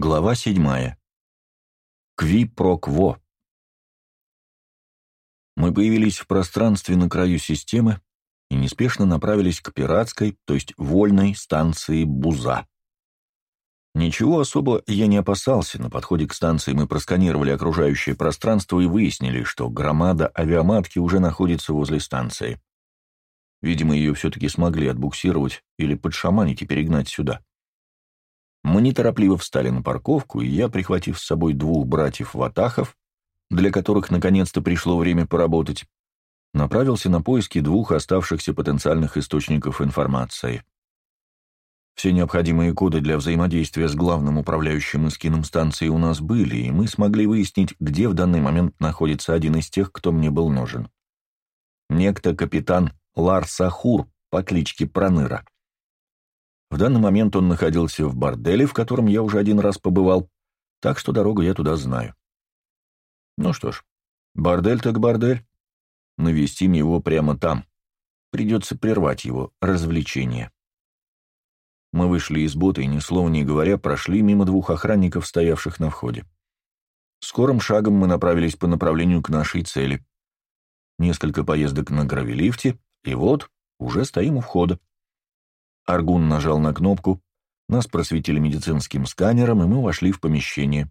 Глава седьмая. Кви про кво. Мы появились в пространстве на краю системы и неспешно направились к пиратской, то есть вольной станции Буза. Ничего особо я не опасался, на подходе к станции мы просканировали окружающее пространство и выяснили, что громада авиаматки уже находится возле станции. Видимо, ее все-таки смогли отбуксировать или подшаманить и перегнать сюда. Мы неторопливо встали на парковку, и я, прихватив с собой двух братьев-ватахов, для которых наконец-то пришло время поработать, направился на поиски двух оставшихся потенциальных источников информации. Все необходимые коды для взаимодействия с главным управляющим эскином станции у нас были, и мы смогли выяснить, где в данный момент находится один из тех, кто мне был нужен. Некто капитан Ларс Ахур по кличке Проныра. В данный момент он находился в борделе, в котором я уже один раз побывал, так что дорогу я туда знаю. Ну что ж, бордель так бордель. Навестим его прямо там. Придется прервать его развлечение. Мы вышли из бота и, ни слова не говоря, прошли мимо двух охранников, стоявших на входе. Скорым шагом мы направились по направлению к нашей цели. Несколько поездок на гравилифте, и вот уже стоим у входа. Аргун нажал на кнопку, нас просветили медицинским сканером, и мы вошли в помещение.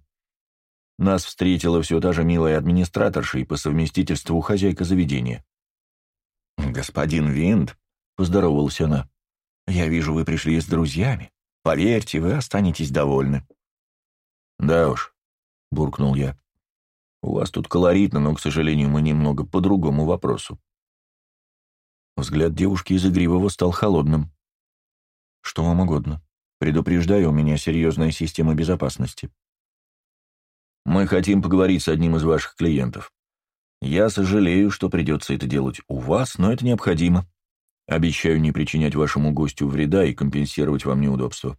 Нас встретила все та же милая администраторша и по совместительству хозяйка заведения. «Господин Винд», — поздоровалась она, — «я вижу, вы пришли с друзьями. Поверьте, вы останетесь довольны». «Да уж», — буркнул я. «У вас тут колоритно, но, к сожалению, мы немного по другому вопросу». Взгляд девушки из игривого стал холодным. Что вам угодно. Предупреждаю, у меня серьезная система безопасности. Мы хотим поговорить с одним из ваших клиентов. Я сожалею, что придется это делать у вас, но это необходимо. Обещаю не причинять вашему гостю вреда и компенсировать вам неудобства.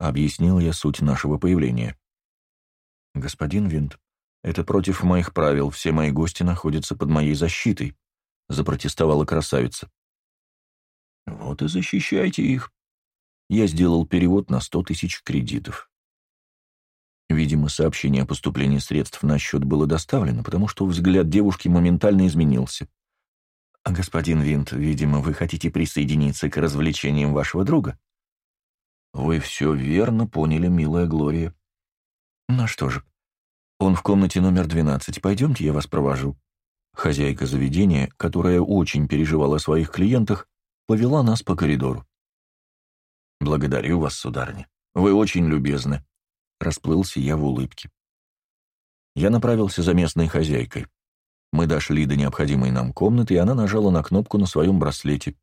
Объяснил я суть нашего появления. Господин Винт, это против моих правил, все мои гости находятся под моей защитой, запротестовала красавица. Вот и защищайте их, я сделал перевод на 100 тысяч кредитов. Видимо, сообщение о поступлении средств на счет было доставлено, потому что взгляд девушки моментально изменился. «Господин Винт, видимо, вы хотите присоединиться к развлечениям вашего друга?» «Вы все верно поняли, милая Глория». «Ну что же, он в комнате номер 12. Пойдемте, я вас провожу». Хозяйка заведения, которая очень переживала о своих клиентах, повела нас по коридору. «Благодарю вас, сударыня. Вы очень любезны», — расплылся я в улыбке. Я направился за местной хозяйкой. Мы дошли до необходимой нам комнаты, и она нажала на кнопку на своем браслете.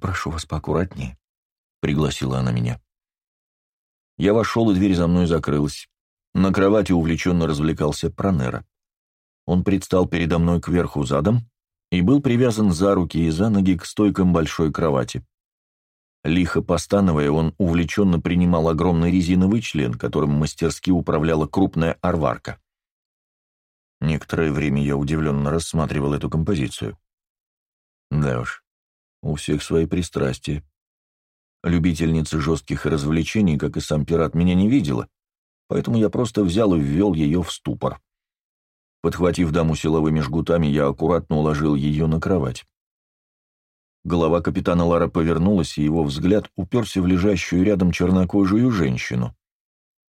«Прошу вас поаккуратнее», — пригласила она меня. Я вошел, и дверь за мной закрылась. На кровати увлеченно развлекался Пронера. Он предстал передо мной кверху задом и был привязан за руки и за ноги к стойкам большой кровати. Лихо постановая, он увлеченно принимал огромный резиновый член, которым мастерски управляла крупная арварка. Некоторое время я удивленно рассматривал эту композицию. Да уж, у всех свои пристрастия. Любительница жестких развлечений, как и сам пират, меня не видела, поэтому я просто взял и ввел ее в ступор. Подхватив даму силовыми жгутами, я аккуратно уложил ее на кровать. Голова капитана Лара повернулась, и его взгляд уперся в лежащую рядом чернокожую женщину.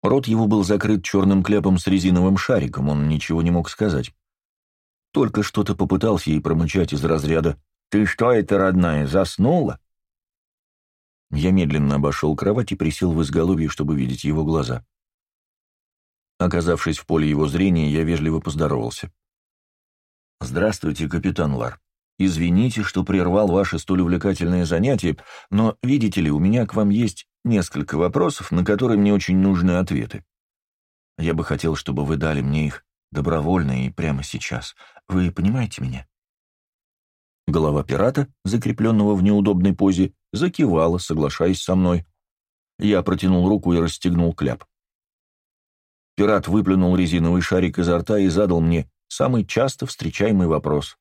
Рот его был закрыт черным кляпом с резиновым шариком, он ничего не мог сказать. Только что-то попытался ей промычать из разряда «Ты что это, родная, заснула?» Я медленно обошел кровать и присел в изголовье, чтобы видеть его глаза. Оказавшись в поле его зрения, я вежливо поздоровался. «Здравствуйте, капитан Лар. Извините, что прервал ваше столь увлекательное занятие, но, видите ли, у меня к вам есть несколько вопросов, на которые мне очень нужны ответы. Я бы хотел, чтобы вы дали мне их добровольно и прямо сейчас. Вы понимаете меня?» Голова пирата, закрепленного в неудобной позе, закивала, соглашаясь со мной. Я протянул руку и расстегнул кляп. Пират выплюнул резиновый шарик изо рта и задал мне самый часто встречаемый вопрос.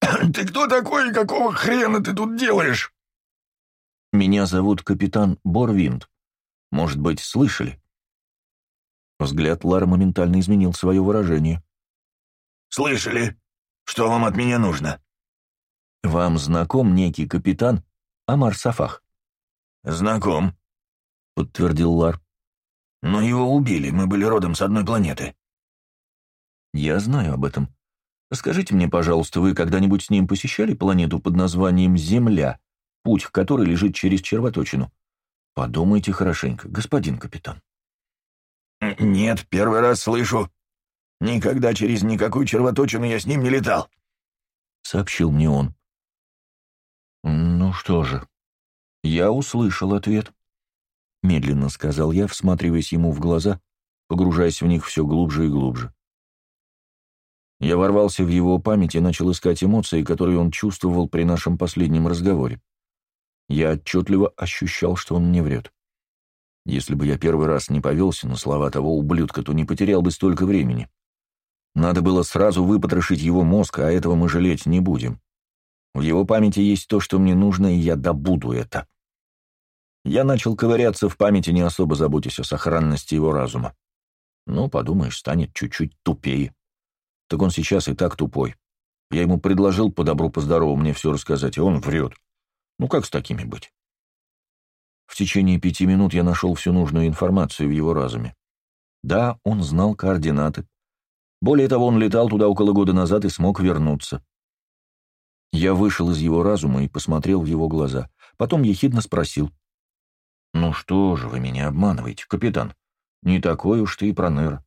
«Ты кто такой и какого хрена ты тут делаешь?» «Меня зовут капитан Борвинд. Может быть, слышали? Взгляд Лара моментально изменил свое выражение. «Слышали? Что вам от меня нужно?» «Вам знаком некий капитан Амар Сафах?» «Знаком», — подтвердил Лар. «Но его убили, мы были родом с одной планеты». «Я знаю об этом. Скажите мне, пожалуйста, вы когда-нибудь с ним посещали планету под названием Земля, путь к которой лежит через червоточину? Подумайте хорошенько, господин капитан». «Нет, первый раз слышу. Никогда через никакую червоточину я с ним не летал», — сообщил мне он. «Ну что же, я услышал ответ», — медленно сказал я, всматриваясь ему в глаза, погружаясь в них все глубже и глубже. Я ворвался в его память и начал искать эмоции, которые он чувствовал при нашем последнем разговоре. Я отчетливо ощущал, что он не врет. Если бы я первый раз не повелся на слова того ублюдка, то не потерял бы столько времени. Надо было сразу выпотрошить его мозг, а этого мы жалеть не будем. В его памяти есть то, что мне нужно, и я добуду это. Я начал ковыряться в памяти, не особо заботясь о сохранности его разума. Ну, подумаешь, станет чуть-чуть тупее. Так он сейчас и так тупой. Я ему предложил по добру, по здорову мне все рассказать, и он врет. Ну как с такими быть? В течение пяти минут я нашел всю нужную информацию в его разуме. Да, он знал координаты. Более того, он летал туда около года назад и смог вернуться. Я вышел из его разума и посмотрел в его глаза. Потом ехидно спросил. «Ну что же вы меня обманываете, капитан? Не такой уж ты и проныр».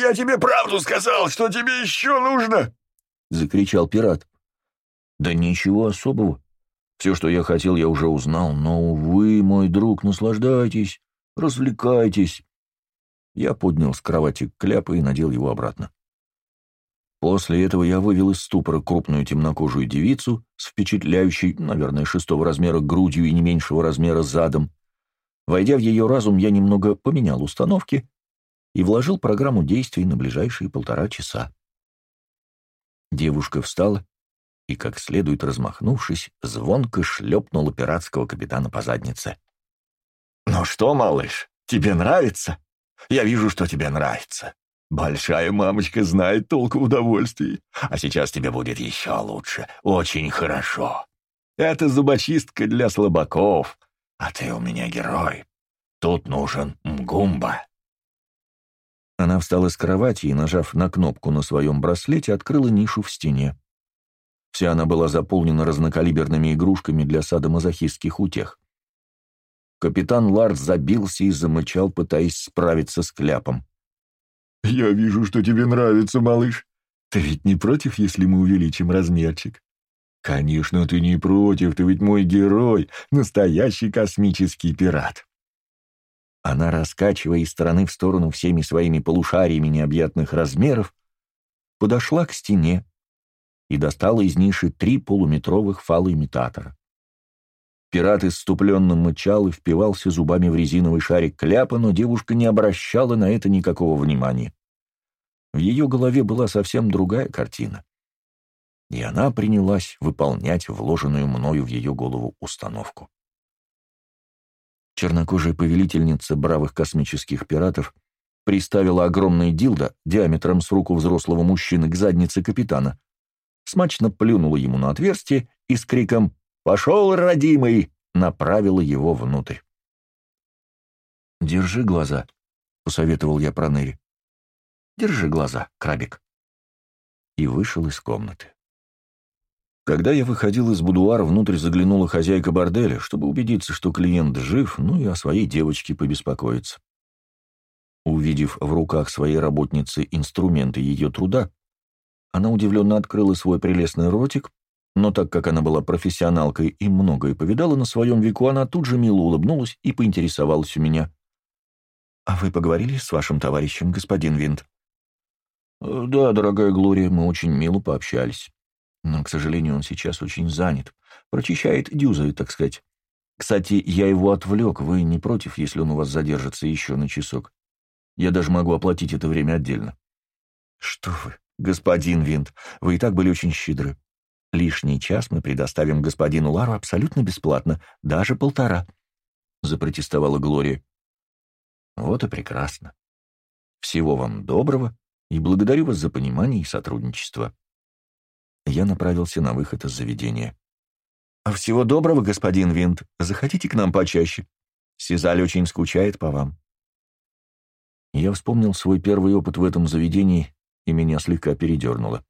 «Я тебе правду сказал, что тебе еще нужно!» — закричал пират. «Да ничего особого. Все, что я хотел, я уже узнал, но, вы, мой друг, наслаждайтесь, развлекайтесь». Я поднял с кровати кляп и надел его обратно. После этого я вывел из ступора крупную темнокожую девицу с впечатляющей, наверное, шестого размера грудью и не меньшего размера задом. Войдя в ее разум, я немного поменял установки и вложил программу действий на ближайшие полтора часа. Девушка встала и, как следует размахнувшись, звонко шлепнула пиратского капитана по заднице. «Ну что, малыш, тебе нравится? Я вижу, что тебе нравится. Большая мамочка знает толк в удовольствии. А сейчас тебе будет еще лучше. Очень хорошо. Это зубочистка для слабаков. А ты у меня герой. Тут нужен Мгумба». Она встала с кровати и, нажав на кнопку на своем браслете, открыла нишу в стене. Вся она была заполнена разнокалиберными игрушками для садомазохистских утех. Капитан Ларт забился и замычал, пытаясь справиться с кляпом. «Я вижу, что тебе нравится, малыш. Ты ведь не против, если мы увеличим размерчик?» «Конечно, ты не против, ты ведь мой герой, настоящий космический пират». Она, раскачивая из стороны в сторону всеми своими полушариями необъятных размеров, подошла к стене и достала из ниши три полуметровых фалоимитатора. Пират исступленно мычал и впивался зубами в резиновый шарик кляпа, но девушка не обращала на это никакого внимания. В ее голове была совсем другая картина. И она принялась выполнять вложенную мною в ее голову установку. Чернокожая повелительница бравых космических пиратов приставила огромный дилдо диаметром с руку взрослого мужчины к заднице капитана, смачно плюнула ему на отверстие и с криком «Пошел, родимый!» направила его внутрь. «Держи глаза», — посоветовал я Пронери. «Держи глаза, крабик». И вышел из комнаты. Когда я выходил из будуара, внутрь заглянула хозяйка борделя, чтобы убедиться, что клиент жив, ну и о своей девочке побеспокоиться. Увидев в руках своей работницы инструменты ее труда, она удивленно открыла свой прелестный ротик, но так как она была профессионалкой и многое повидала на своем веку, она тут же мило улыбнулась и поинтересовалась у меня. «А вы поговорили с вашим товарищем, господин Винт?» «Да, дорогая Глория, мы очень мило пообщались». Но, к сожалению, он сейчас очень занят. Прочищает дюзы, так сказать. Кстати, я его отвлек. Вы не против, если он у вас задержится еще на часок? Я даже могу оплатить это время отдельно. Что вы, господин Винт, вы и так были очень щедры. Лишний час мы предоставим господину Лару абсолютно бесплатно, даже полтора, — запротестовала Глория. Вот и прекрасно. Всего вам доброго и благодарю вас за понимание и сотрудничество. Я направился на выход из заведения. «Всего доброго, господин Винт. Заходите к нам почаще. Сизаль очень скучает по вам». Я вспомнил свой первый опыт в этом заведении, и меня слегка передернуло.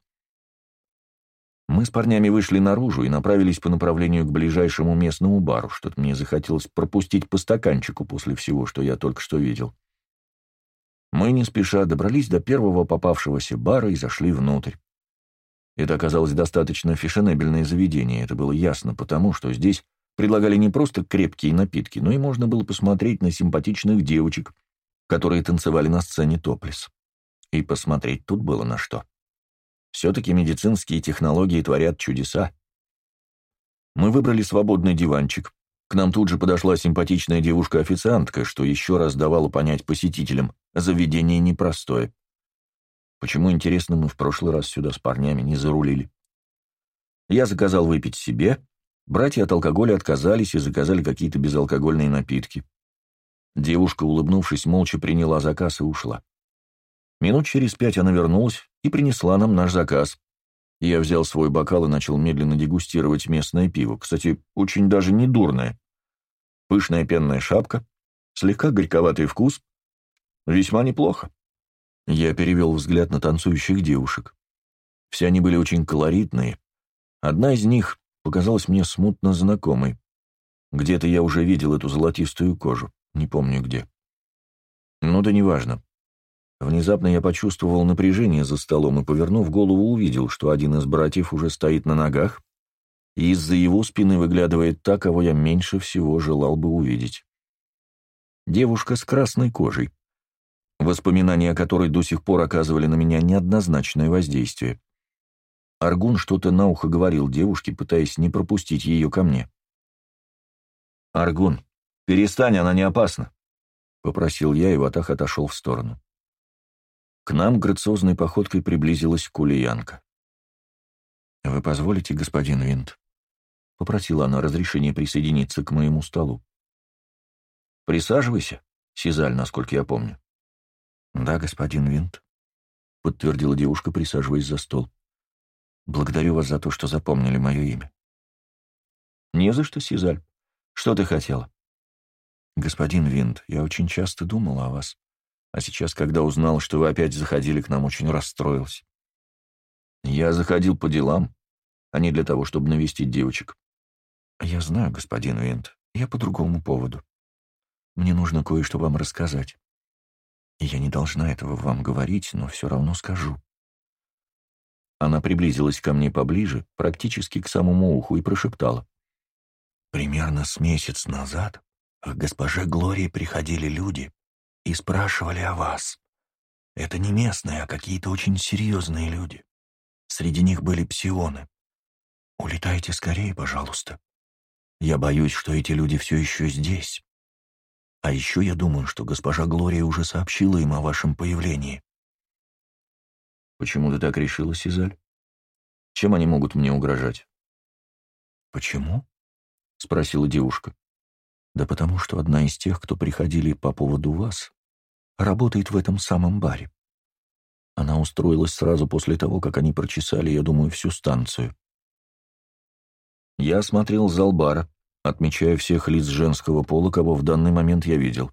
Мы с парнями вышли наружу и направились по направлению к ближайшему местному бару. Что-то мне захотелось пропустить по стаканчику после всего, что я только что видел. Мы не спеша добрались до первого попавшегося бара и зашли внутрь. Это оказалось достаточно фешенебельное заведение, это было ясно потому, что здесь предлагали не просто крепкие напитки, но и можно было посмотреть на симпатичных девочек, которые танцевали на сцене топлес. И посмотреть тут было на что. Все-таки медицинские технологии творят чудеса. Мы выбрали свободный диванчик. К нам тут же подошла симпатичная девушка-официантка, что еще раз давало понять посетителям, заведение непростое. Почему, интересно, мы в прошлый раз сюда с парнями не зарулили? Я заказал выпить себе, братья от алкоголя отказались и заказали какие-то безалкогольные напитки. Девушка, улыбнувшись, молча приняла заказ и ушла. Минут через пять она вернулась и принесла нам наш заказ. Я взял свой бокал и начал медленно дегустировать местное пиво. Кстати, очень даже не дурное. Пышная пенная шапка, слегка горьковатый вкус. Весьма неплохо. Я перевел взгляд на танцующих девушек. Все они были очень колоритные. Одна из них показалась мне смутно знакомой. Где-то я уже видел эту золотистую кожу, не помню где. Ну да неважно. Внезапно я почувствовал напряжение за столом и, повернув голову, увидел, что один из братьев уже стоит на ногах, и из-за его спины выглядывает та, кого я меньше всего желал бы увидеть. Девушка с красной кожей, воспоминания о которой до сих пор оказывали на меня неоднозначное воздействие. Аргун что-то на ухо говорил девушке, пытаясь не пропустить ее ко мне. «Аргун, перестань, она не опасна», — попросил я, и Ватах отошел в сторону. К нам грациозной походкой приблизилась кулиянка. «Вы позволите, господин Винт?» — попросила она разрешения присоединиться к моему столу. «Присаживайся, Сизаль, насколько я помню». «Да, господин Винт», — подтвердила девушка, присаживаясь за стол. «Благодарю вас за то, что запомнили мое имя». «Не за что, Сизаль. Что ты хотела?» «Господин Винт, я очень часто думал о вас. А сейчас, когда узнал, что вы опять заходили к нам, очень расстроился. Я заходил по делам, а не для того, чтобы навестить девочек. Я знаю, господин Винт, я по другому поводу. Мне нужно кое-что вам рассказать. Я не должна этого вам говорить, но все равно скажу. Она приблизилась ко мне поближе, практически к самому уху, и прошептала. Примерно с месяц назад к госпоже Глории приходили люди, и спрашивали о вас. Это не местные, а какие-то очень серьезные люди. Среди них были псионы. Улетайте скорее, пожалуйста. Я боюсь, что эти люди все еще здесь. А еще я думаю, что госпожа Глория уже сообщила им о вашем появлении. Почему ты так решила, Сизаль? Чем они могут мне угрожать? Почему? — спросила девушка. Да потому что одна из тех, кто приходили по поводу вас, работает в этом самом баре. Она устроилась сразу после того, как они прочесали, я думаю, всю станцию. Я осмотрел зал бара, отмечая всех лиц женского пола, кого в данный момент я видел.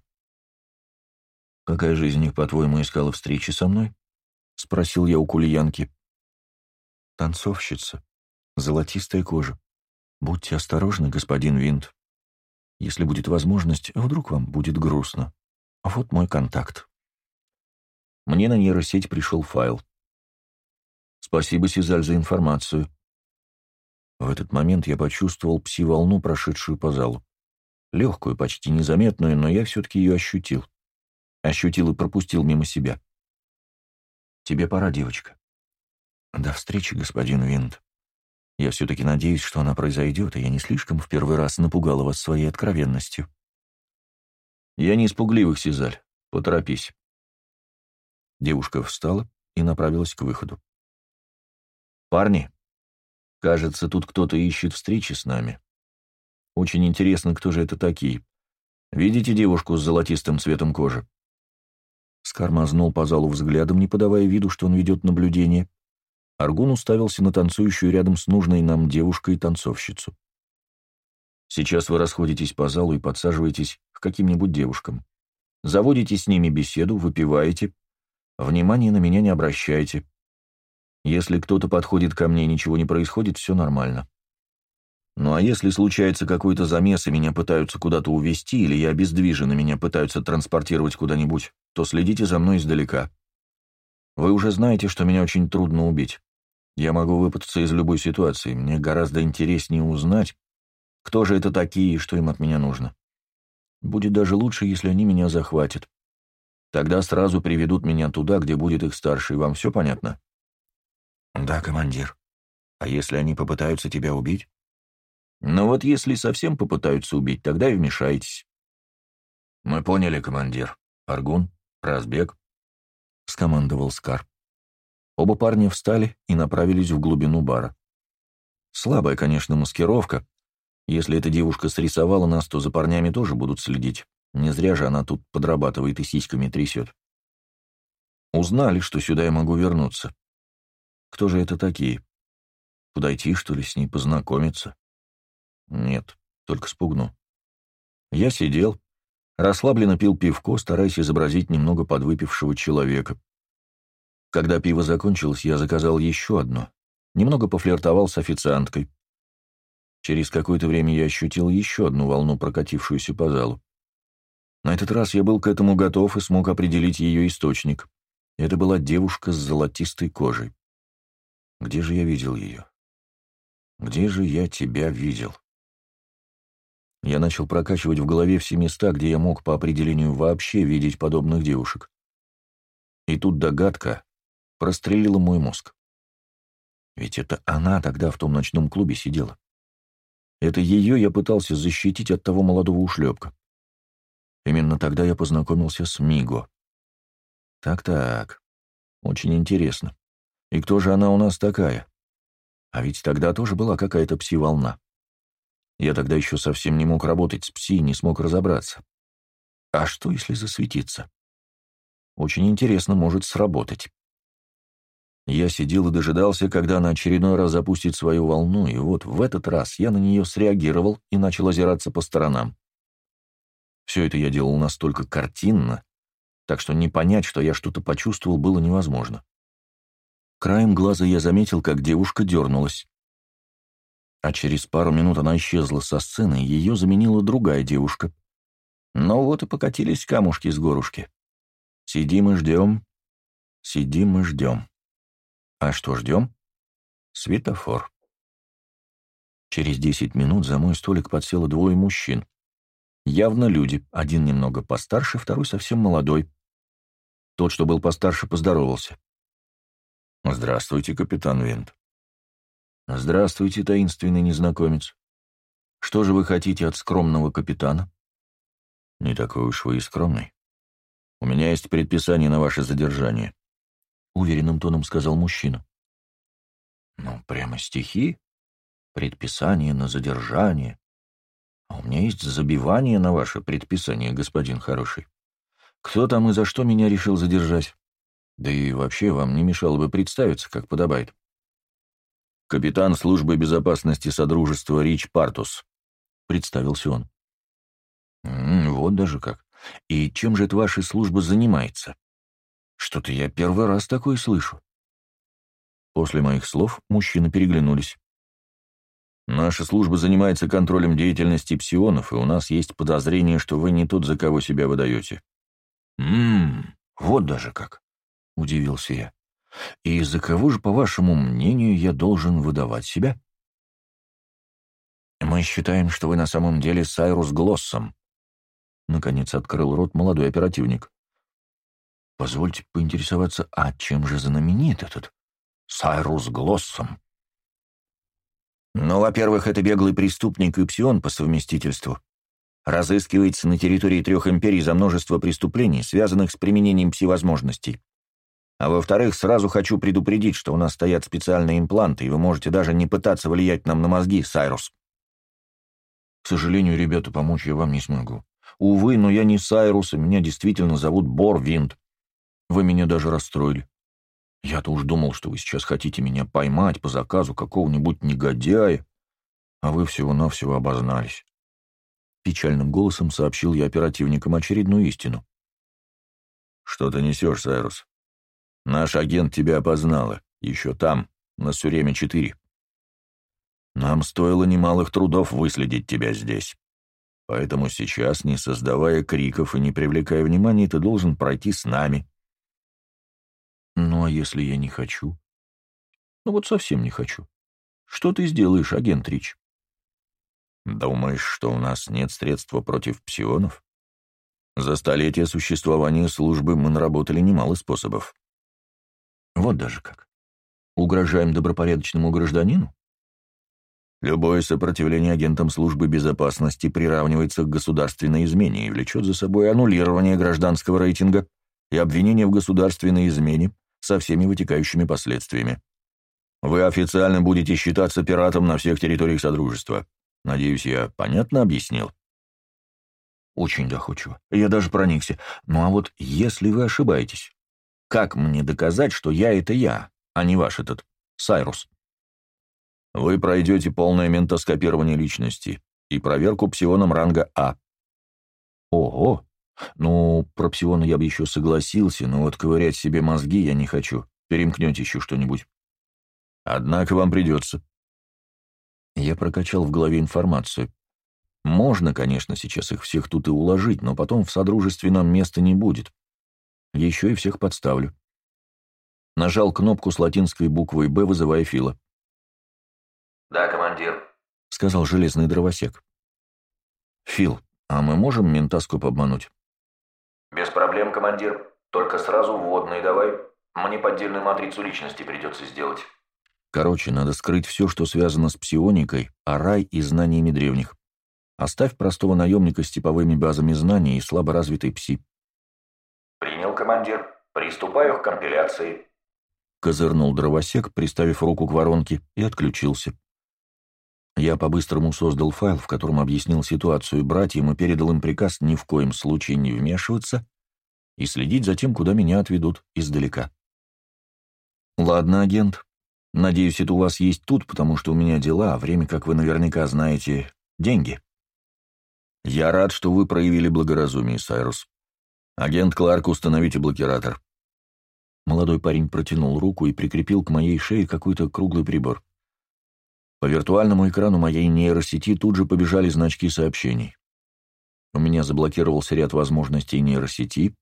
«Какая же из них, по-твоему, искала встречи со мной?» — спросил я у кулиянки. «Танцовщица. Золотистая кожа. Будьте осторожны, господин Винт. Если будет возможность, вдруг вам будет грустно. Вот мой контакт. Мне на нейросеть пришел файл. Спасибо, Сизаль, за информацию. В этот момент я почувствовал пси-волну, прошедшую по залу. Легкую, почти незаметную, но я все-таки ее ощутил. Ощутил и пропустил мимо себя. Тебе пора, девочка. До встречи, господин Винт. Я все-таки надеюсь, что она произойдет, и я не слишком в первый раз напугала вас своей откровенностью. Я не испугливых, Сизаль. Поторопись. Девушка встала и направилась к выходу. «Парни, кажется, тут кто-то ищет встречи с нами. Очень интересно, кто же это такие. Видите девушку с золотистым цветом кожи?» С Скар мазнул по залу взглядом, не подавая виду, что он ведет наблюдение. Аргун уставился на танцующую рядом с нужной нам девушкой-танцовщицу. «Сейчас вы расходитесь по залу и подсаживаетесь к каким-нибудь девушкам. Заводите с ними беседу, выпиваете. Внимание на меня не обращайте. Если кто-то подходит ко мне и ничего не происходит, все нормально. Ну а если случается какой-то замес, и меня пытаются куда-то увезти, или я обездвижен, и меня пытаются транспортировать куда-нибудь, то следите за мной издалека. Вы уже знаете, что меня очень трудно убить. Я могу выпутаться из любой ситуации. Мне гораздо интереснее узнать, кто же это такие и что им от меня нужно. Будет даже лучше, если они меня захватят. Тогда сразу приведут меня туда, где будет их старший. Вам все понятно? Да, командир. А если они попытаются тебя убить? Но вот если совсем попытаются убить, тогда и вмешайтесь. Мы поняли, командир. Аргун, Разбег, — скомандовал Скар. Оба парня встали и направились в глубину бара. Слабая, конечно, маскировка. Если эта девушка срисовала нас, то за парнями тоже будут следить. Не зря же она тут подрабатывает и сиськами трясет. Узнали, что сюда я могу вернуться. Кто же это такие? Подойти, что ли, с ней познакомиться? Нет, только спугну. Я сидел, расслабленно пил пивко, стараясь изобразить немного подвыпившего человека. Когда пиво закончилось, я заказал еще одно. Немного пофлиртовал с официанткой. Через какое-то время я ощутил еще одну волну, прокатившуюся по залу. На этот раз я был к этому готов и смог определить ее источник. Это была девушка с золотистой кожей. Где же я видел ее? Где же я тебя видел? Я начал прокачивать в голове все места, где я мог по определению вообще видеть подобных девушек. И тут догадка прострелила мой мозг. Ведь это она тогда в том ночном клубе сидела. Это ее я пытался защитить от того молодого ушлепка. Именно тогда я познакомился с Миго. Так-так, очень интересно. И кто же она у нас такая? А ведь тогда тоже была какая-то пси-волна. Я тогда еще совсем не мог работать с пси и не смог разобраться. А что, если засветиться? Очень интересно, может сработать. Я сидел и дожидался, когда она очередной раз запустит свою волну, и вот в этот раз я на нее среагировал и начал озираться по сторонам. Все это я делал настолько картинно, так что не понять, что я что-то почувствовал, было невозможно. Краем глаза я заметил, как девушка дернулась а через пару минут она исчезла со сцены, ее заменила другая девушка. Ну вот и покатились камушки с горушки. Сидим и ждем, сидим и ждем. А что ждем? Светофор. Через десять минут за мой столик подсело двое мужчин. Явно люди, один немного постарше, второй совсем молодой. Тот, что был постарше, поздоровался. «Здравствуйте, капитан Винт. «Здравствуйте, таинственный незнакомец. Что же вы хотите от скромного капитана?» «Не такой уж вы и скромный. У меня есть предписание на ваше задержание», — уверенным тоном сказал мужчина. «Ну, прямо стихи? Предписание на задержание. А у меня есть забивание на ваше предписание, господин хороший. Кто там и за что меня решил задержать? Да и вообще вам не мешало бы представиться, как подобает» капитан службы безопасности Содружества Рич Партус», — представился он. «М -м, «Вот даже как. И чем же эта ваша служба занимается? Что-то я первый раз такое слышу». После моих слов мужчины переглянулись. «Наша служба занимается контролем деятельности псионов, и у нас есть подозрение, что вы не тот, за кого себя выдаете». «Ммм, вот даже как», — удивился я. И из-за кого же, по вашему мнению, я должен выдавать себя? Мы считаем, что вы на самом деле Сайрус Глоссом. Наконец открыл рот молодой оперативник. Позвольте поинтересоваться, а чем же знаменит этот Сайрус Глоссом? Ну, во-первых, это беглый преступник и псион по совместительству. Разыскивается на территории трех империй за множество преступлений, связанных с применением пси-возможностей. А во-вторых, сразу хочу предупредить, что у нас стоят специальные импланты, и вы можете даже не пытаться влиять нам на мозги, Сайрус. К сожалению, ребята, помочь я вам не смогу. Увы, но я не Сайрус, и меня действительно зовут Бор Винт. Вы меня даже расстроили. Я-то уж думал, что вы сейчас хотите меня поймать по заказу какого-нибудь негодяя, а вы всего-навсего обознались. Печальным голосом сообщил я оперативникам очередную истину. «Что ты несешь, Сайрус? Наш агент тебя опознала, еще там, на Суреме-4. Нам стоило немалых трудов выследить тебя здесь. Поэтому сейчас, не создавая криков и не привлекая внимания, ты должен пройти с нами». «Ну, а если я не хочу?» «Ну вот совсем не хочу. Что ты сделаешь, агент Рич?» Думаешь, что у нас нет средства против псионов? За столетия существования службы мы наработали немало способов. Вот даже как. Угрожаем добропорядочному гражданину? Любое сопротивление агентам службы безопасности приравнивается к государственной измене и влечет за собой аннулирование гражданского рейтинга и обвинение в государственной измене со всеми вытекающими последствиями. Вы официально будете считаться пиратом на всех территориях Содружества. Надеюсь, я понятно объяснил? Очень доходчиво. Я даже проникся. Ну а вот если вы ошибаетесь, как мне доказать, что я — это я, а не ваш этот Сайрус? Вы пройдете полное ментоскопирование личности и проверку псионом ранга А. Ого! Ну, про псиона я бы еще согласился, но вот ковырять себе мозги я не хочу. Перемкнете еще что-нибудь. Однако вам придется. Я прокачал в голове информацию. Можно, конечно, сейчас их всех тут и уложить, но потом в содружестве нам места не будет. Еще и всех подставлю. Нажал кнопку с латинской буквой «Б», вызывая Фила. «Да, командир», — сказал железный дровосек. «Фил, а мы можем ментаскоп обмануть?» «Без проблем, командир. Только сразу вводный давай. Мне поддельную матрицу личности придется сделать». Короче, надо скрыть все, что связано с псионикой, а рай и знаниями древних. Оставь простого наемника с типовыми базами знаний и слабо развитой пси. «Принял, командир. Приступаю к компиляции». Козырнул дровосек, приставив руку к воронке, и отключился. Я по-быстрому создал файл, в котором объяснил ситуацию братьям и передал им приказ ни в коем случае не вмешиваться и следить за тем, куда меня отведут издалека. «Ладно, агент, Надеюсь, это у вас есть тут, потому что у меня дела, а время, как вы наверняка знаете, деньги. Я рад, что вы проявили благоразумие, Сайрус. Агент Кларк, установите блокиратор. Молодой парень протянул руку и прикрепил к моей шее какой-то круглый прибор. По виртуальному экрану моей нейросети тут же побежали значки сообщений. У меня заблокировался ряд возможностей нейросети,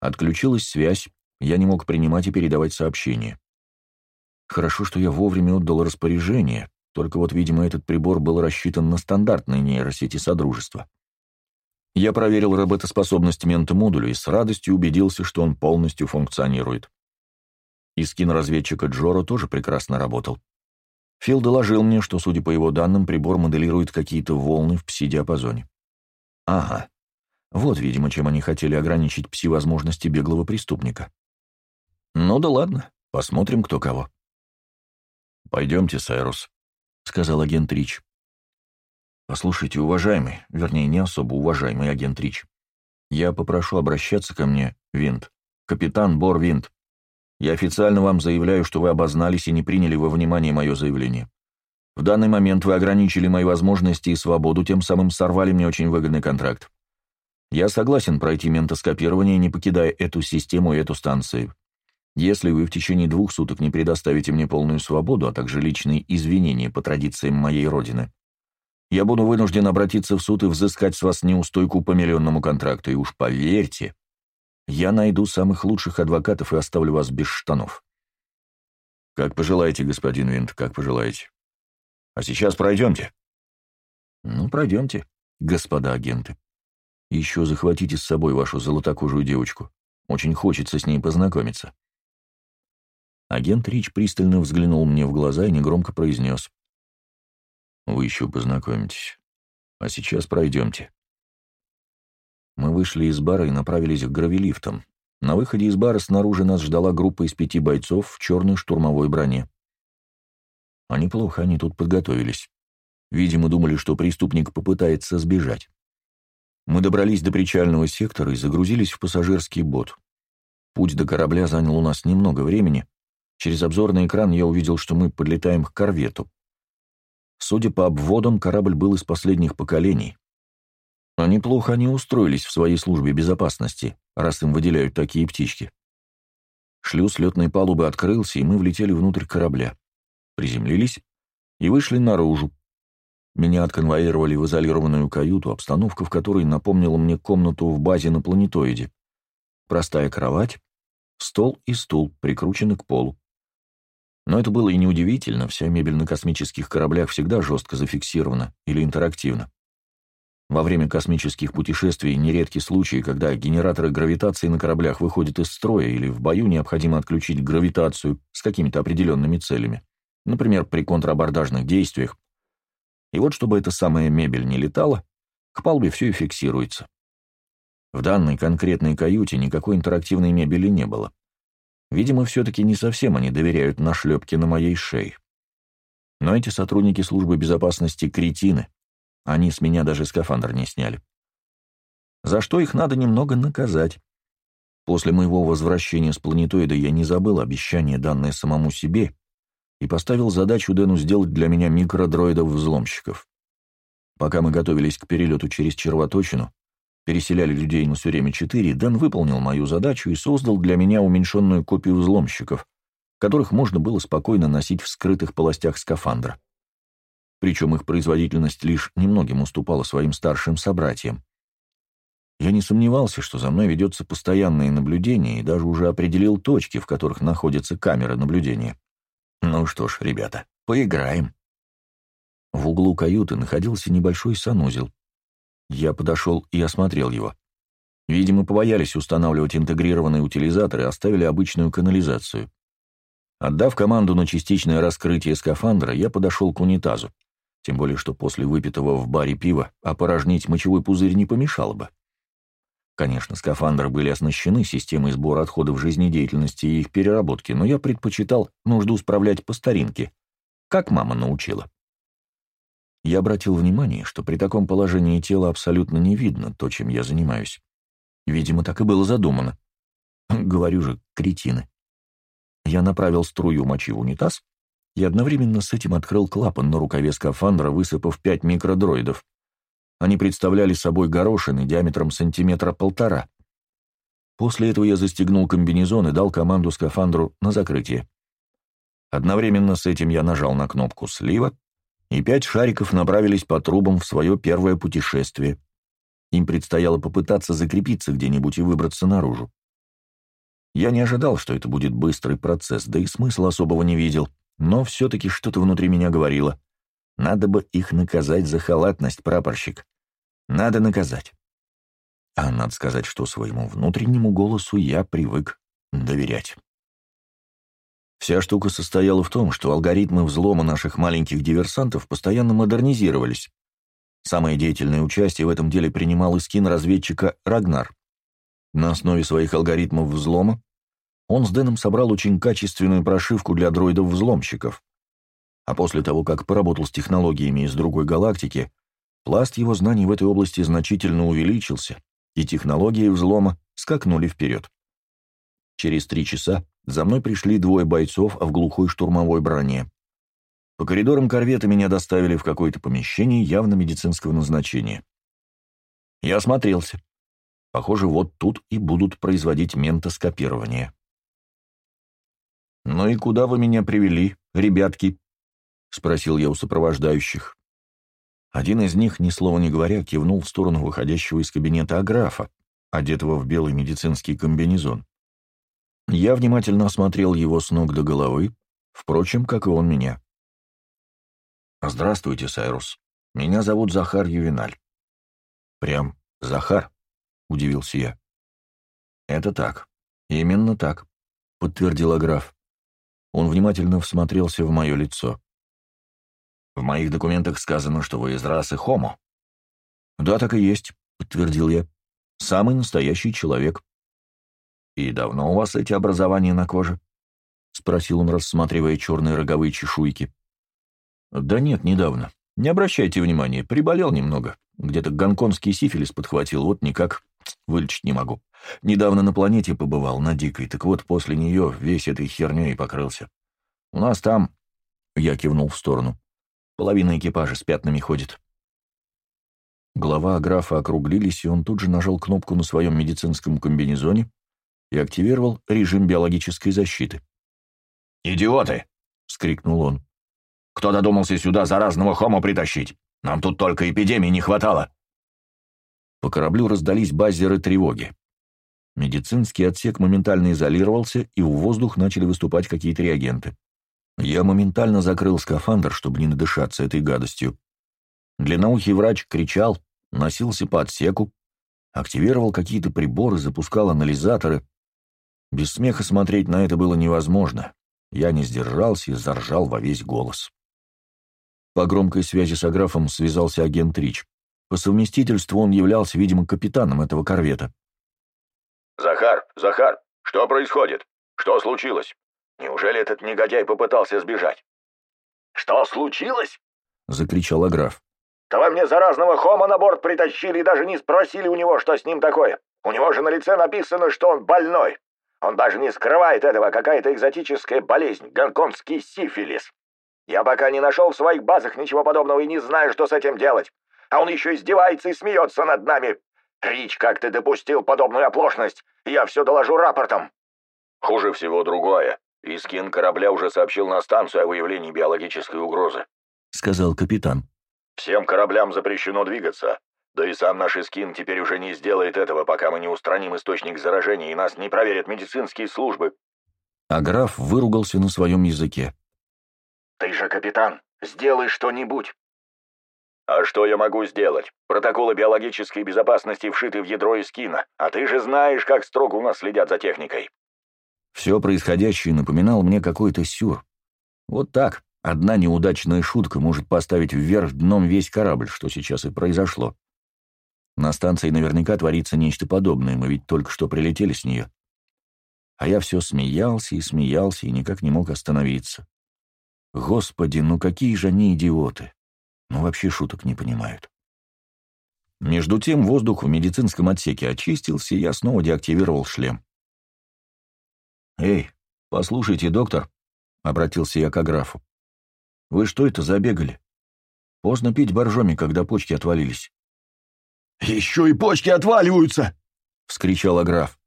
отключилась связь, я не мог принимать и передавать сообщения. Хорошо, что я вовремя отдал распоряжение, только вот, видимо, этот прибор был рассчитан на стандартные нейросети Содружества. Я проверил работоспособность мента-модуля и с радостью убедился, что он полностью функционирует. И скин разведчика Джоро тоже прекрасно работал. Фил доложил мне, что, судя по его данным, прибор моделирует какие-то волны в пси-диапазоне. Ага. Вот, видимо, чем они хотели ограничить пси-возможности беглого преступника. Ну да ладно, посмотрим, кто кого. «Пойдемте, Сайрус», — сказал агент Рич. «Послушайте, уважаемый, вернее, не особо уважаемый агент Рич, я попрошу обращаться ко мне, Винт, капитан Бор Винт. Я официально вам заявляю, что вы обознались и не приняли во внимание мое заявление. В данный момент вы ограничили мои возможности и свободу, тем самым сорвали мне очень выгодный контракт. Я согласен пройти ментоскопирование, не покидая эту систему и эту станцию. Если вы в течение двух суток не предоставите мне полную свободу, а также личные извинения по традициям моей родины, я буду вынужден обратиться в суд и взыскать с вас неустойку по миллионному контракту, и уж поверьте, я найду самых лучших адвокатов и оставлю вас без штанов. Как пожелаете, господин Винт, как пожелаете. А сейчас пройдемте. Ну, пройдемте, господа агенты. Еще захватите с собой вашу золотокожую девочку. Очень хочется с ней познакомиться. Агент Рич пристально взглянул мне в глаза и негромко произнес. «Вы еще познакомитесь. А сейчас пройдемте». Мы вышли из бара и направились к гравилифтам. На выходе из бара снаружи нас ждала группа из пяти бойцов в черной штурмовой броне. А неплохо они тут подготовились. Видимо, думали, что преступник попытается сбежать. Мы добрались до причального сектора и загрузились в пассажирский бот. Путь до корабля занял у нас немного времени. Через обзорный экран я увидел, что мы подлетаем к корвету. Судя по обводам, корабль был из последних поколений. А неплохо они устроились в своей службе безопасности, раз им выделяют такие птички. Шлюз летной палубы открылся, и мы влетели внутрь корабля. Приземлились и вышли наружу. Меня отконвоировали в изолированную каюту, обстановка в которой напомнила мне комнату в базе на планетоиде. Простая кровать, стол и стул, прикручены к полу. Но это было и неудивительно, вся мебель на космических кораблях всегда жестко зафиксирована или интерактивна. Во время космических путешествий нередки случаи, когда генераторы гравитации на кораблях выходят из строя или в бою необходимо отключить гравитацию с какими-то определенными целями, например, при контрабордажных действиях. И вот чтобы эта самая мебель не летала, к палубе все и фиксируется. В данной конкретной каюте никакой интерактивной мебели не было. Видимо, все-таки не совсем они доверяют нашлепке на моей шее. Но эти сотрудники службы безопасности — кретины. Они с меня даже скафандр не сняли. За что их надо немного наказать. После моего возвращения с планетоида я не забыл обещание, данное самому себе, и поставил задачу Дэну сделать для меня микродроидов-взломщиков. Пока мы готовились к перелету через червоточину, переселяли людей на Сюреме-4, Дэн выполнил мою задачу и создал для меня уменьшенную копию взломщиков, которых можно было спокойно носить в скрытых полостях скафандра причем их производительность лишь немногим уступала своим старшим собратьям. Я не сомневался, что за мной ведется постоянное наблюдение и даже уже определил точки, в которых находятся камеры наблюдения. Ну что ж, ребята, поиграем. В углу каюты находился небольшой санузел. Я подошел и осмотрел его. Видимо, побоялись устанавливать интегрированные утилизаторы оставили обычную канализацию. Отдав команду на частичное раскрытие скафандра, я подошел к унитазу. Тем более, что после выпитого в баре пива опорожнить мочевой пузырь не помешало бы. Конечно, скафандры были оснащены системой сбора отходов жизнедеятельности и их переработки, но я предпочитал нужду справлять по старинке, как мама научила. Я обратил внимание, что при таком положении тела абсолютно не видно то, чем я занимаюсь. Видимо, так и было задумано. Говорю же, кретины. Я направил струю мочи в унитаз, и одновременно с этим открыл клапан на рукаве скафандра, высыпав пять микродроидов. Они представляли собой горошины диаметром сантиметра полтора. После этого я застегнул комбинезон и дал команду скафандру на закрытие. Одновременно с этим я нажал на кнопку слива, и пять шариков направились по трубам в свое первое путешествие. Им предстояло попытаться закрепиться где-нибудь и выбраться наружу. Я не ожидал, что это будет быстрый процесс, да и смысла особого не видел — но все-таки что-то внутри меня говорило. Надо бы их наказать за халатность, прапорщик. Надо наказать. А надо сказать, что своему внутреннему голосу я привык доверять. Вся штука состояла в том, что алгоритмы взлома наших маленьких диверсантов постоянно модернизировались. Самое деятельное участие в этом деле принимал искин разведчика Рагнар. На основе своих алгоритмов взлома он с Дэном собрал очень качественную прошивку для дроидов-взломщиков. А после того, как поработал с технологиями из другой галактики, пласт его знаний в этой области значительно увеличился, и технологии взлома скакнули вперед. Через три часа за мной пришли двое бойцов в глухой штурмовой броне. По коридорам корвета меня доставили в какое-то помещение явно медицинского назначения. Я осмотрелся. Похоже, вот тут и будут производить ментоскопирование. «Ну и куда вы меня привели, ребятки?» — спросил я у сопровождающих. Один из них, ни слова не говоря, кивнул в сторону выходящего из кабинета аграфа, одетого в белый медицинский комбинезон. Я внимательно осмотрел его с ног до головы, впрочем, как и он меня. «Здравствуйте, Сайрус. Меня зовут Захар Ювеналь». «Прям Захар?» — удивился я. «Это так. Именно так», — подтвердил аграф. Он внимательно всмотрелся в мое лицо. «В моих документах сказано, что вы из расы Хомо». «Да, так и есть», — подтвердил я. «Самый настоящий человек». «И давно у вас эти образования на коже?» — спросил он, рассматривая черные роговые чешуйки. «Да нет, недавно. Не обращайте внимания, приболел немного. Где-то гонконгский сифилис подхватил, вот никак вылечить не могу. Недавно на планете побывал, на Дикой, так вот после нее весь этой херней покрылся. У нас там...» Я кивнул в сторону. «Половина экипажа с пятнами ходит». Глава графа округлились, и он тут же нажал кнопку на своем медицинском комбинезоне и активировал режим биологической защиты. «Идиоты!» — вскрикнул он. «Кто додумался сюда заразного хома притащить? Нам тут только эпидемии не хватало!» По кораблю раздались базеры тревоги. Медицинский отсек моментально изолировался, и в воздух начали выступать какие-то реагенты. Я моментально закрыл скафандр, чтобы не надышаться этой гадостью. Длинноухий врач кричал, носился по отсеку, активировал какие-то приборы, запускал анализаторы. Без смеха смотреть на это было невозможно. Я не сдержался и заржал во весь голос. По громкой связи с Аграфом связался агент Рич. По совместительству он являлся, видимо, капитаном этого корвета. «Захар, Захар, что происходит? Что случилось? Неужели этот негодяй попытался сбежать?» «Что случилось?» — закричал Аграф. «Да вы мне заразного хома на борт притащили и даже не спросили у него, что с ним такое. У него же на лице написано, что он больной. Он даже не скрывает этого, какая-то экзотическая болезнь, гонконгский сифилис. Я пока не нашел в своих базах ничего подобного и не знаю, что с этим делать. А он еще издевается и смеется над нами. Рич, как ты допустил подобную оплошность? Я все доложу рапортом. Хуже всего другое. Искин корабля уже сообщил на станцию о выявлении биологической угрозы. — сказал капитан. Всем кораблям запрещено двигаться. Да и сам наш Искин теперь уже не сделает этого, пока мы не устраним источник заражения и нас не проверят медицинские службы. А граф выругался на своем языке. «Ты же капитан, сделай что-нибудь!» «А что я могу сделать? Протоколы биологической безопасности вшиты в ядро Искина, а ты же знаешь, как строго у нас следят за техникой». Все происходящее напоминало мне какой-то сюр. Вот так, Одна неудачная шутка может поставить вверх дном весь корабль, что сейчас и произошло. На станции наверняка творится нечто подобное, мы ведь только что прилетели с нее. А я все смеялся и смеялся и никак не мог остановиться. Господи, ну какие же они идиоты! Ну вообще шуток не понимают. Между тем воздух в медицинском отсеке очистился, и я снова деактивировал шлем. «Эй, послушайте, доктор», — обратился я к графу. Вы что это забегали? Поздно пить боржоми, когда почки отвалились. «Еще и почки отваливаются!» — вскричал граф.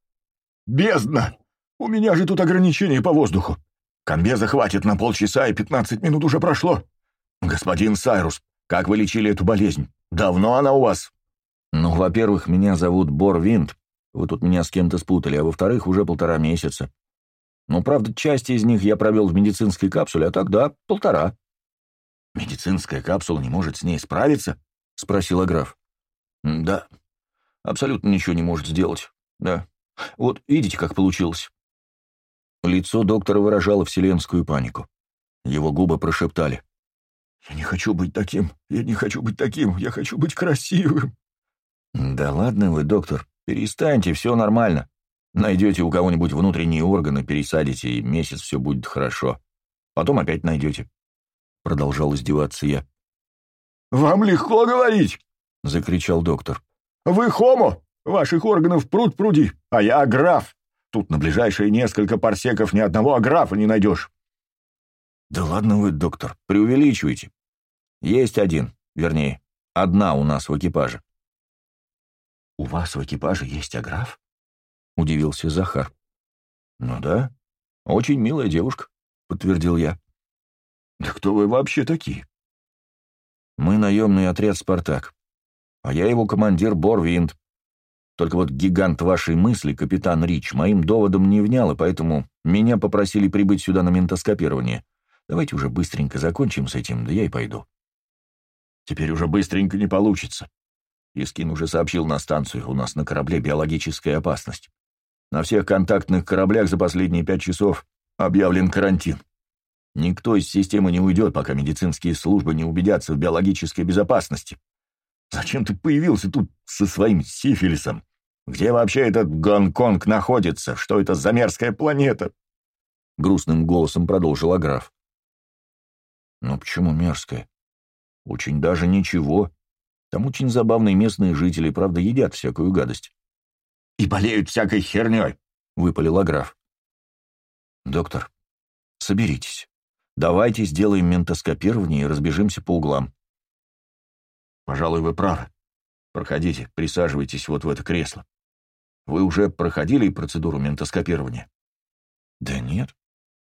«Бездна! У меня же тут ограничение по воздуху. Комбеза хватит на полчаса, и пятнадцать минут уже прошло. Господин Сайрус, как вы лечили эту болезнь? Давно она у вас?» «Ну, во-первых, меня зовут Бор Винт. Вы тут меня с кем-то спутали, а во-вторых, уже полтора месяца. Ну, правда, часть из них я провел в медицинской капсуле, а так, да, полтора». «Медицинская капсула не может с ней справиться?» — спросил граф. «Да, абсолютно ничего не может сделать. Да. Вот видите, как получилось». Лицо доктора выражало вселенскую панику. Его губы прошептали. «Я не хочу быть таким, я не хочу быть таким, я хочу быть красивым». «Да ладно вы, доктор, перестаньте, все нормально. Найдете у кого-нибудь внутренние органы, пересадите, и месяц все будет хорошо. Потом опять найдете. — продолжал издеваться я. «Вам легко говорить!» — закричал доктор. «Вы хомо! Ваших органов пруд пруди, а я граф. Тут на ближайшие несколько парсеков ни одного аграфа не найдешь». «Да ладно вы, доктор, преувеличиваете. Есть один, вернее, одна у нас в экипаже». «У вас в экипаже есть аграф?» — удивился Захар. «Ну да, очень милая девушка», — подтвердил я. «Да кто вы вообще такие?» «Мы наемный отряд «Спартак», а я его командир Борвинд. Только вот гигант вашей мысли, капитан Рич, моим доводом не внял, и поэтому меня попросили прибыть сюда на ментоскопирование. Давайте уже быстренько закончим с этим, да я и пойду». «Теперь уже быстренько не получится», Искин уже сообщил на станцию, у нас на корабле биологическая опасность. На всех контактных кораблях за последние пять часов объявлен карантин. Никто из системы не уйдет, пока медицинские службы не убедятся в биологической безопасности. Зачем ты появился тут со своим сифилисом? Где вообще этот Гонконг находится? Что это за мерзкая планета?» Грустным голосом продолжил Аграф. «Ну почему мерзкая? Очень даже ничего. Там очень забавные местные жители, правда, едят всякую гадость. и болеют всякой херней», — выпалил Аграф. «Доктор, соберитесь. Давайте сделаем ментоскопирование и разбежимся по углам». «Пожалуй, вы правы. Проходите, присаживайтесь вот в это кресло. Вы уже проходили процедуру ментоскопирования?» «Да нет.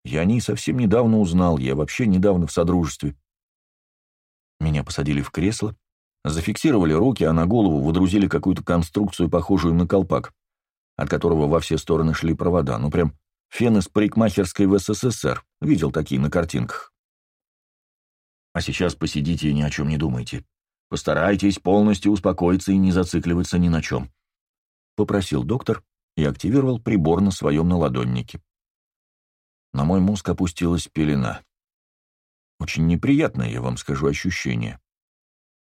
Я не совсем недавно узнал, я вообще недавно в Содружестве». Меня посадили в кресло, зафиксировали руки, а на голову водрузили какую-то конструкцию, похожую на колпак, от которого во все стороны шли провода. Ну, прям фен из парикмахерской в СССР. Видел такие на картинках. А сейчас посидите и ни о чем не думайте. Постарайтесь полностью успокоиться и не зацикливаться ни на чем. Попросил доктор и активировал прибор на своем наладоннике. На мой мозг опустилась пелена. Очень неприятное, я вам скажу, ощущение.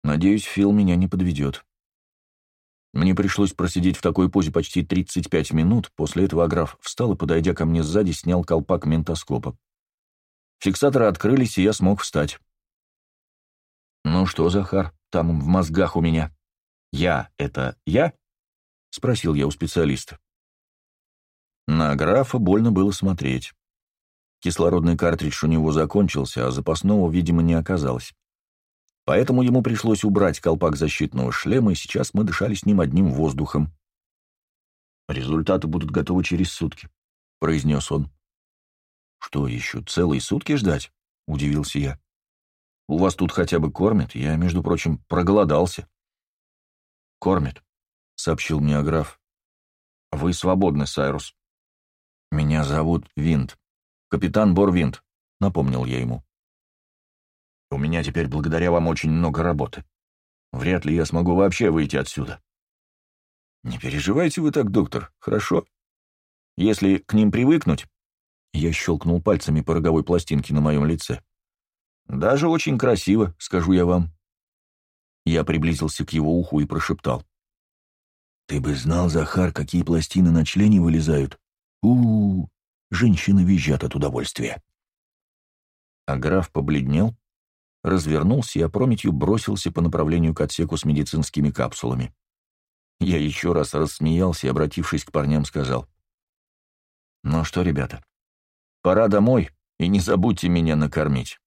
Надеюсь, Фил меня не подведет. Мне пришлось просидеть в такой позе почти 35 минут, после этого Аграф встал и, подойдя ко мне сзади, снял колпак ментоскопа. Фиксаторы открылись, и я смог встать. «Ну что, Захар, там в мозгах у меня?» «Я — это я?» — спросил я у специалиста. На графа больно было смотреть. Кислородный картридж у него закончился, а запасного, видимо, не оказалось. Поэтому ему пришлось убрать колпак защитного шлема, и сейчас мы дышали с ним одним воздухом. «Результаты будут готовы через сутки», — произнес он. «Что, еще целые сутки ждать?» — удивился я. «У вас тут хотя бы кормят? Я, между прочим, проголодался». «Кормят», — сообщил мне Аграф. «Вы свободны, Сайрус». «Меня зовут Винт», «Капитан Борвинд», — напомнил я ему. «У меня теперь благодаря вам очень много работы. Вряд ли я смогу вообще выйти отсюда». «Не переживайте вы так, доктор, хорошо? Если к ним привыкнуть...» Я щелкнул пальцами по роговой пластинке на моем лице. «Даже очень красиво, скажу я вам». Я приблизился к его уху и прошептал. «Ты бы знал, Захар, какие пластины на члене вылезают? у у, -у Женщины визжат от удовольствия. А граф побледнел, развернулся и опрометью бросился по направлению к отсеку с медицинскими капсулами. Я еще раз рассмеялся и, обратившись к парням, сказал. «Ну что, ребята, пора домой, и не забудьте меня накормить».